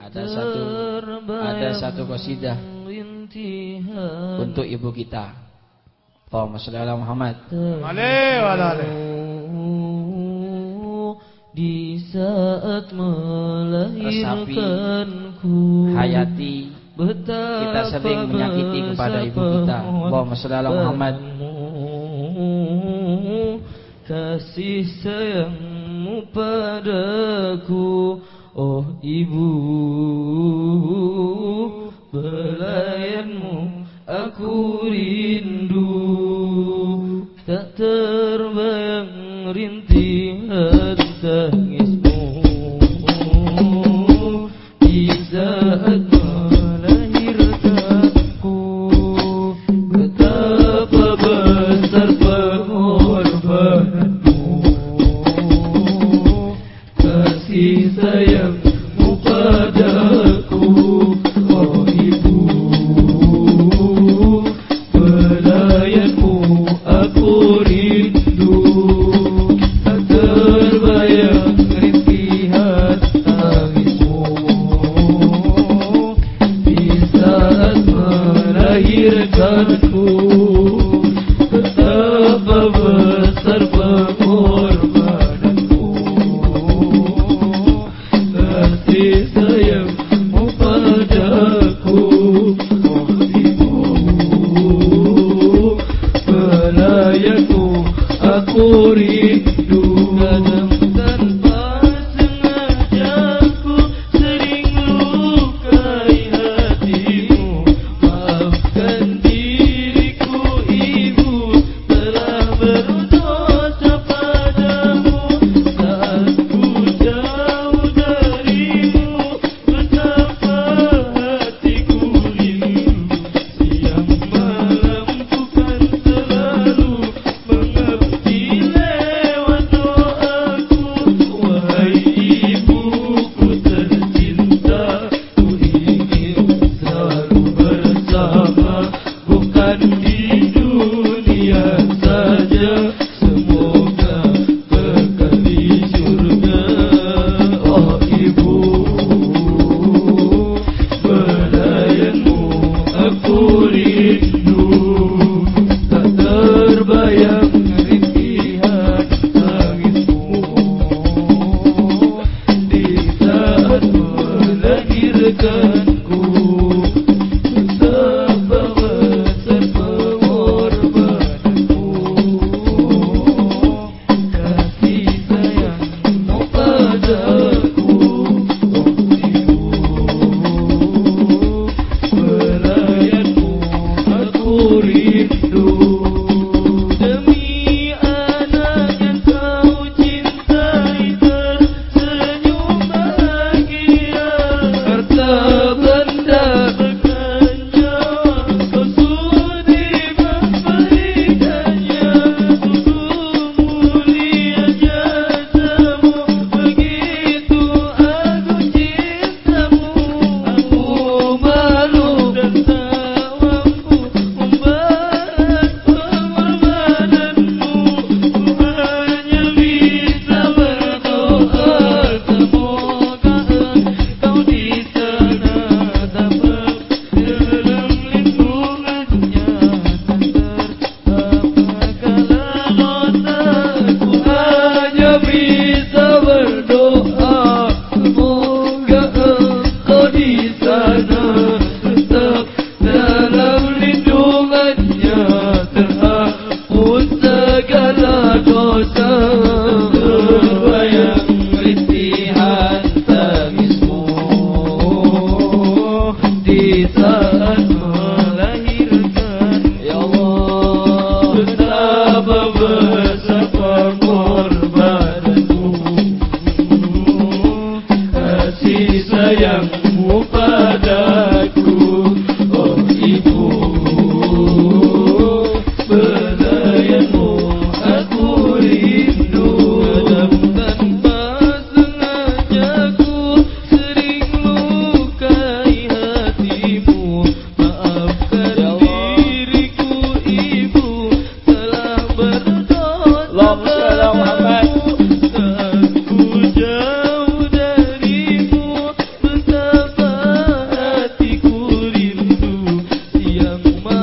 ada satu ada satu qasidah untuk ibu kita. Allahumma shalli ala Muhammad. Alaihi wa di saat melahirkanku. hayati kita sering menyakiti kepada ibu kita. Allahumma shalli ala Muhammad. kasih sayangmu padaku ibu belayanmu aku rindu. Tak terbayang rintih tangismu. Di saat Terima kasih sayang Xangumã